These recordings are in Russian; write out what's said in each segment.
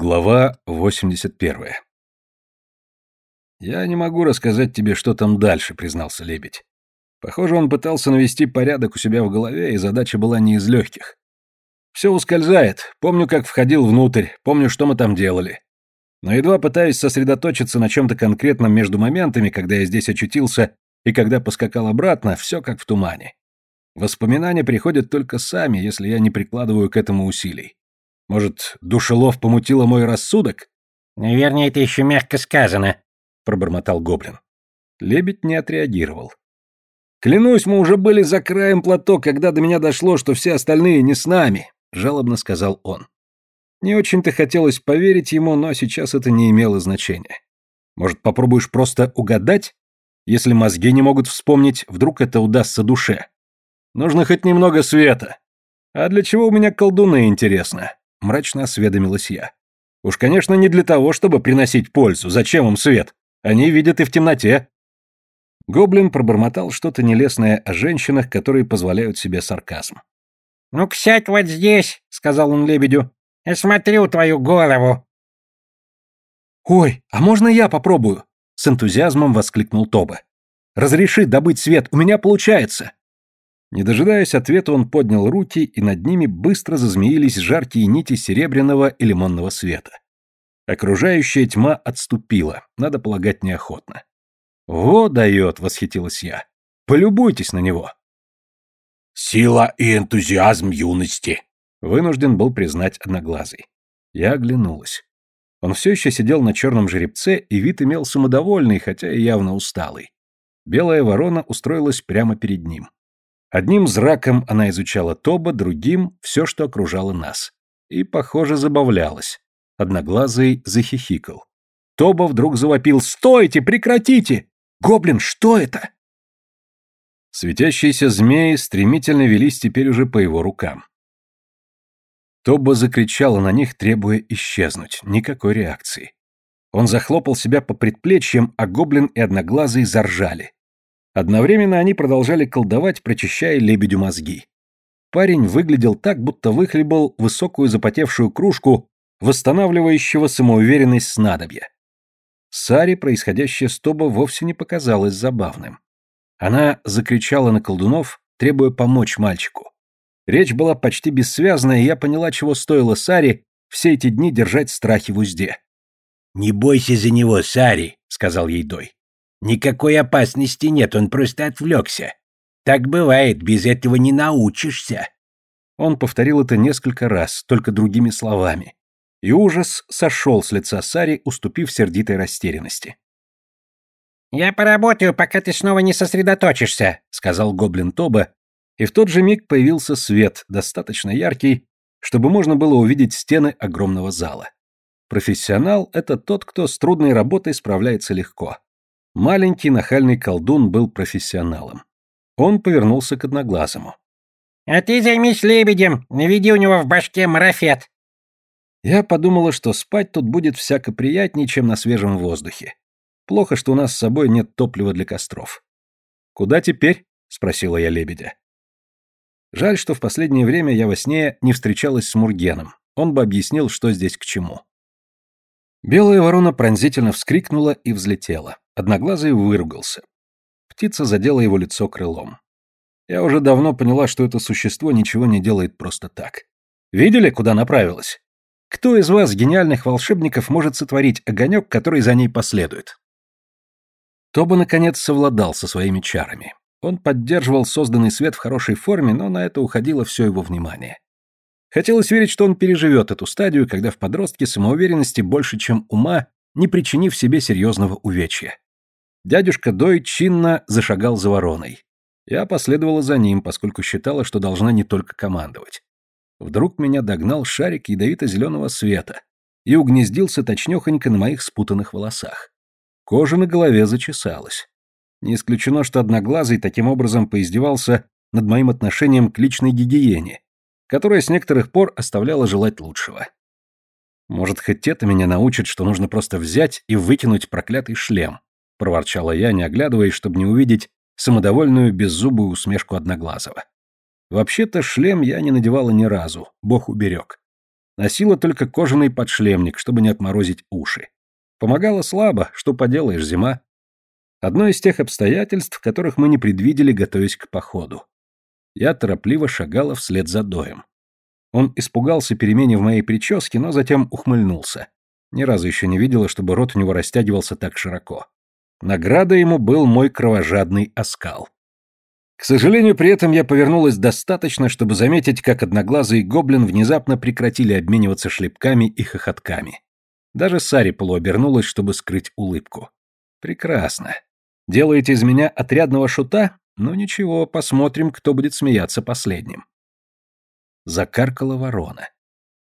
Глава 81. «Я не могу рассказать тебе, что там дальше», — признался лебедь. Похоже, он пытался навести порядок у себя в голове, и задача была не из легких. Все ускользает. Помню, как входил внутрь, помню, что мы там делали. Но едва пытаюсь сосредоточиться на чем-то конкретном между моментами, когда я здесь очутился и когда поскакал обратно, все как в тумане. Воспоминания приходят только сами, если я не прикладываю к этому усилий. Может, душелов помутила мой рассудок? Наверное, это еще мягко сказано, пробормотал гоблин. Лебедь не отреагировал. Клянусь, мы уже были за краем плато, когда до меня дошло, что все остальные не с нами, жалобно сказал он. Не очень-то хотелось поверить ему, но сейчас это не имело значения. Может, попробуешь просто угадать? Если мозги не могут вспомнить, вдруг это удастся душе. Нужно хоть немного света. А для чего у меня колдуны, интересно? Мрачно осведомилась я. Уж, конечно, не для того, чтобы приносить пользу. Зачем им свет? Они видят и в темноте. Гоблин пробормотал что-то нелестное о женщинах, которые позволяют себе сарказм. «Ну-ка сядь вот здесь», — сказал он лебедю. «Я смотрю твою голову». «Ой, а можно я попробую?» — с энтузиазмом воскликнул Тоба. «Разреши добыть свет, у меня получается». Не дожидаясь ответа, он поднял руки, и над ними быстро зазмеились жаркие нити серебряного и лимонного света. Окружающая тьма отступила, надо полагать, неохотно. «Во дает!» — восхитилась я. «Полюбуйтесь на него!» «Сила и энтузиазм юности!» — вынужден был признать одноглазый. Я оглянулась. Он все еще сидел на черном жеребце, и вид имел самодовольный, хотя и явно усталый. Белая ворона устроилась прямо перед ним. Одним зраком она изучала Тоба, другим — все, что окружало нас. И, похоже, забавлялась. Одноглазый захихикал. Тоба вдруг завопил «Стойте! Прекратите! Гоблин, что это?» Светящиеся змеи стремительно велись теперь уже по его рукам. Тобба закричала на них, требуя исчезнуть. Никакой реакции. Он захлопал себя по предплечьям, а гоблин и одноглазый заржали. Одновременно они продолжали колдовать, прочищая лебедю мозги. Парень выглядел так, будто выхлебал высокую запотевшую кружку восстанавливающего самоуверенность снадобья. Саре происходящее с Тобо вовсе не показалось забавным. Она закричала на колдунов, требуя помочь мальчику. Речь была почти бессвязная, и я поняла, чего стоило Саре все эти дни держать страхи в узде. «Не бойся за него, Сари», — сказал ей Дой. «Никакой опасности нет, он просто отвлекся. Так бывает, без этого не научишься». Он повторил это несколько раз, только другими словами и ужас сошел с лица Сари, уступив сердитой растерянности. «Я поработаю, пока ты снова не сосредоточишься», — сказал гоблин Тоба, и в тот же миг появился свет, достаточно яркий, чтобы можно было увидеть стены огромного зала. Профессионал — это тот, кто с трудной работой справляется легко. Маленький нахальный колдун был профессионалом. Он повернулся к одноглазому. «А ты займись лебедем, наведи у него в башке марафет». Я подумала, что спать тут будет всяко приятнее, чем на свежем воздухе. Плохо, что у нас с собой нет топлива для костров. «Куда теперь?» — спросила я лебедя. Жаль, что в последнее время я во сне не встречалась с Мургеном. Он бы объяснил, что здесь к чему. Белая ворона пронзительно вскрикнула и взлетела. Одноглазый выругался. Птица задела его лицо крылом. Я уже давно поняла, что это существо ничего не делает просто так. Видели, куда направилась? Кто из вас, гениальных волшебников, может сотворить огонек, который за ней последует? Тоба, наконец, совладал со своими чарами. Он поддерживал созданный свет в хорошей форме, но на это уходило все его внимание. Хотелось верить, что он переживет эту стадию, когда в подростке самоуверенности больше, чем ума, не причинив себе серьезного увечья. Дядюшка Дой чинно зашагал за вороной. Я последовала за ним, поскольку считала, что должна не только командовать. Вдруг меня догнал шарик ядовито-зеленого света и угнездился точнёхонько на моих спутанных волосах. Кожа на голове зачесалась. Не исключено, что Одноглазый таким образом поиздевался над моим отношением к личной гигиене, которая с некоторых пор оставляла желать лучшего. Может, хоть это меня научит, что нужно просто взять и выкинуть проклятый шлем, проворчала я, не оглядываясь, чтобы не увидеть самодовольную беззубую усмешку Одноглазого. Вообще-то шлем я не надевала ни разу, бог уберег. Носила только кожаный подшлемник, чтобы не отморозить уши. Помогала слабо, что поделаешь, зима. Одно из тех обстоятельств, которых мы не предвидели, готовясь к походу. Я торопливо шагала вслед за Доем. Он испугался перемене в моей прическе, но затем ухмыльнулся. Ни разу еще не видела, чтобы рот у него растягивался так широко. Награда ему был мой кровожадный оскал. К сожалению, при этом я повернулась достаточно, чтобы заметить, как одноглазый гоблин внезапно прекратили обмениваться шлепками и хохотками. Даже Сари полуобернулась, чтобы скрыть улыбку. Прекрасно. Делаете из меня отрядного шута? Ну ничего, посмотрим, кто будет смеяться последним. Закаркала ворона.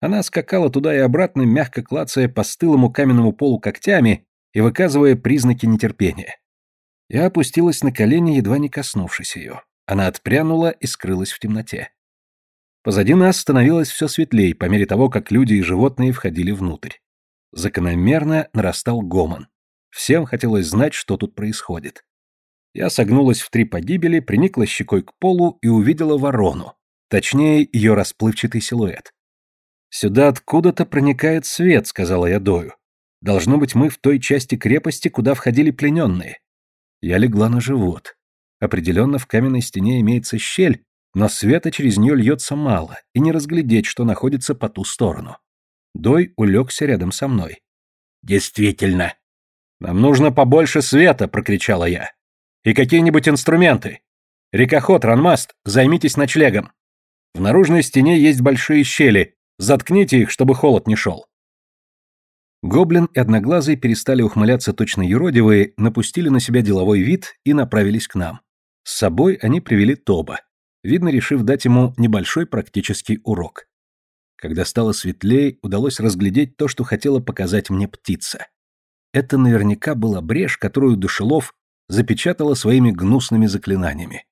Она скакала туда и обратно, мягко клацая по стылому каменному полу когтями и выказывая признаки нетерпения. Я опустилась на колени, едва не коснувшись ее. Она отпрянула и скрылась в темноте. Позади нас становилось все светлее, по мере того, как люди и животные входили внутрь. Закономерно нарастал гомон. Всем хотелось знать, что тут происходит. Я согнулась в три погибели, приникла щекой к полу и увидела ворону, точнее, ее расплывчатый силуэт. «Сюда откуда-то проникает свет», — сказала я Дою. «Должно быть, мы в той части крепости, куда входили плененные». Я легла на живот. Определенно, в каменной стене имеется щель, но света через нее льется мало, и не разглядеть, что находится по ту сторону. Дой улегся рядом со мной. «Действительно». «Нам нужно побольше света!» — прокричала я. «И какие-нибудь инструменты. Рекоход, ранмаст, займитесь ночлегом. В наружной стене есть большие щели, заткните их, чтобы холод не шел». Гоблин и Одноглазый перестали ухмыляться точно юродивые, напустили на себя деловой вид и направились к нам. С собой они привели Тоба, видно, решив дать ему небольшой практический урок. Когда стало светлее, удалось разглядеть то, что хотела показать мне птица. Это наверняка была брешь, которую Душелов запечатала своими гнусными заклинаниями.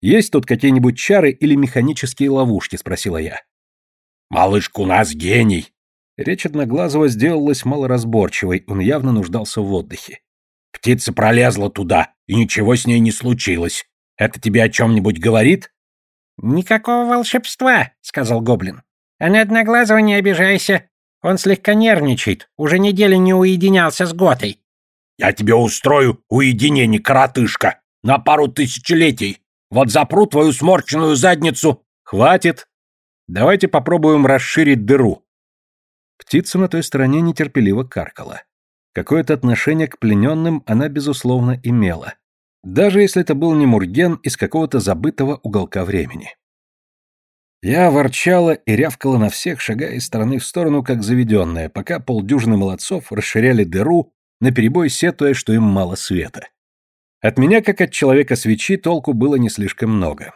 «Есть тут какие-нибудь чары или механические ловушки?» — спросила я. «Малышка у нас гений!» Речь Одноглазого сделалась малоразборчивой, он явно нуждался в отдыхе. «Птица пролезла туда, и ничего с ней не случилось. Это тебе о чем-нибудь говорит?» «Никакого волшебства», — сказал Гоблин. А на Одноглазого не обижайся. Он слегка нервничает, уже неделю не уединялся с Готой. Я тебе устрою уединение, коротышка, на пару тысячелетий. Вот запру твою сморченную задницу. Хватит. Давайте попробуем расширить дыру. Птица на той стороне нетерпеливо каркала. Какое-то отношение к плененным она, безусловно, имела. Даже если это был не Мурген из какого-то забытого уголка времени. Я ворчала и рявкала на всех, шагая из стороны в сторону, как заведенная, пока полдюжины молодцов расширяли дыру, наперебой сетуя, что им мало света. От меня, как от человека свечи, толку было не слишком много.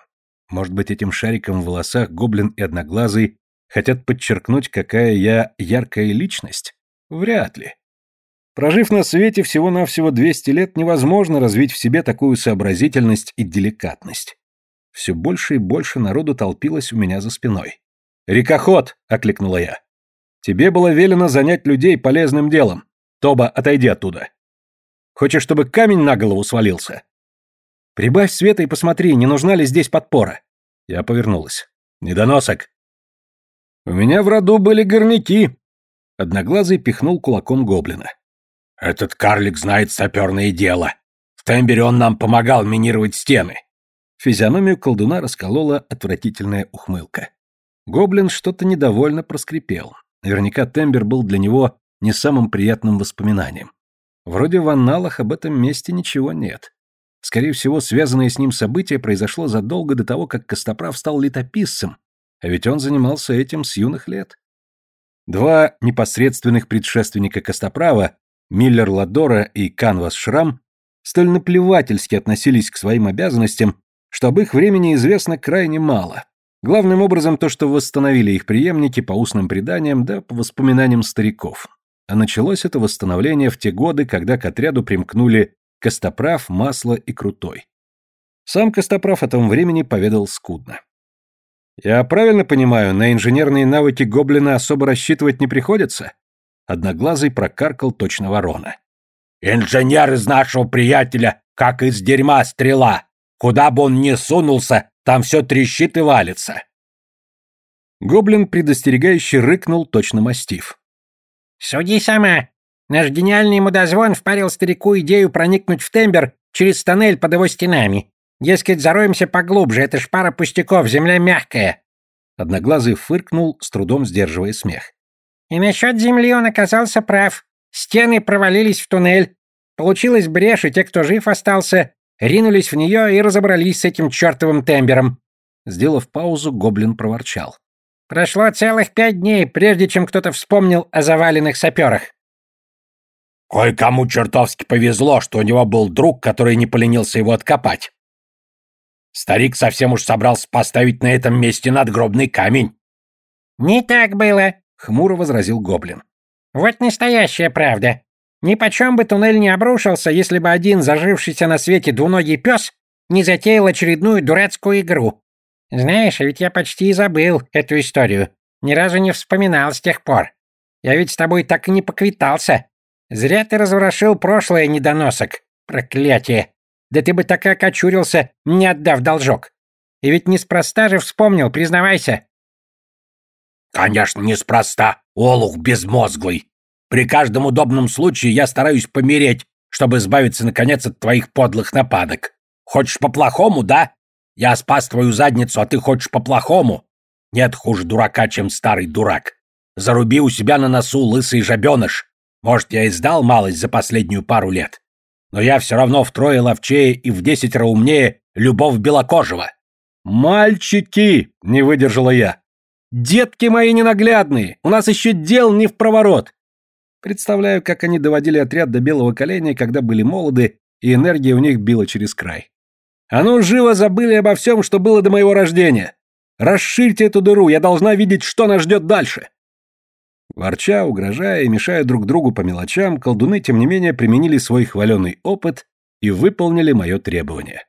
Может быть, этим шариком в волосах гоблин и одноглазый хотят подчеркнуть, какая я яркая личность? Вряд ли. Прожив на свете всего-навсего 200 лет, невозможно развить в себе такую сообразительность и деликатность. Все больше и больше народу толпилось у меня за спиной. «Рекоход!» — окликнула я. «Тебе было велено занять людей полезным делом. Тоба, отойди оттуда. Хочешь, чтобы камень на голову свалился?» «Прибавь света и посмотри, не нужна ли здесь подпора». Я повернулась. «Недоносок!» «У меня в роду были горняки!» Одноглазый пихнул кулаком гоблина. «Этот карлик знает саперное дело. В Тембере он нам помогал минировать стены. Физиономию колдуна расколола отвратительная ухмылка. Гоблин что-то недовольно проскрипел. Наверняка Тембер был для него не самым приятным воспоминанием. Вроде в анналах об этом месте ничего нет. Скорее всего, связанное с ним событие произошло задолго до того, как Костоправ стал летописцем, а ведь он занимался этим с юных лет. Два непосредственных предшественника Костоправа, Миллер Ладора и Канвас Шрам, столь наплевательски относились к своим обязанностям, что об их времени известно крайне мало. Главным образом то, что восстановили их преемники по устным преданиям да по воспоминаниям стариков. А началось это восстановление в те годы, когда к отряду примкнули Костоправ, Масло и Крутой. Сам Костоправ о том времени поведал скудно. «Я правильно понимаю, на инженерные навыки гоблина особо рассчитывать не приходится?» Одноглазый прокаркал точно ворона. «Инженер из нашего приятеля, как из дерьма стрела. Куда бы он ни сунулся, там все трещит и валится. Гоблин предостерегающе рыкнул точно мастиф. «Суди сама. Наш гениальный мудозвон впарил старику идею проникнуть в тембер через тоннель под его стенами. Дескать, зароемся поглубже, это ж пара пустяков, земля мягкая». Одноглазый фыркнул, с трудом сдерживая смех. «И насчет земли он оказался прав. Стены провалились в туннель. Получилась брешь, и те, кто жив остался, ринулись в нее и разобрались с этим чертовым тембером». Сделав паузу, гоблин проворчал. Прошло целых пять дней, прежде чем кто-то вспомнил о заваленных саперах. Кое-кому чертовски повезло, что у него был друг, который не поленился его откопать. Старик совсем уж собрался поставить на этом месте надгробный камень. «Не так было», — хмуро возразил Гоблин. «Вот настоящая правда. Ни почем бы туннель не обрушился, если бы один зажившийся на свете двуногий пес не затеял очередную дурацкую игру. Знаешь, а ведь я почти и забыл эту историю. Ни разу не вспоминал с тех пор. Я ведь с тобой так и не поквитался. Зря ты разворошил прошлое, недоносок. Проклятие. Да ты бы так и окочурился, не отдав должок. И ведь неспроста же вспомнил, признавайся. Конечно, неспроста, олух безмозглый. При каждом удобном случае я стараюсь помереть, чтобы избавиться, наконец, от твоих подлых нападок. Хочешь по-плохому, да? Я спас твою задницу, а ты хочешь по-плохому? Нет хуже дурака, чем старый дурак. Заруби у себя на носу лысый жабеныш. Может, я и сдал малость за последнюю пару лет. Но я все равно втрое ловчее и в десятеро умнее Любовь Белокожего. «Мальчики!» — не выдержала я. «Детки мои ненаглядные! У нас еще дел не в проворот!» Представляю, как они доводили отряд до белого коленя, когда были молоды, и энергия у них била через край. А ну, живо забыли обо всем, что было до моего рождения. Расширьте эту дыру, я должна видеть, что нас ждет дальше. Ворча, угрожая и мешая друг другу по мелочам, колдуны, тем не менее, применили свой хваленый опыт и выполнили мое требование.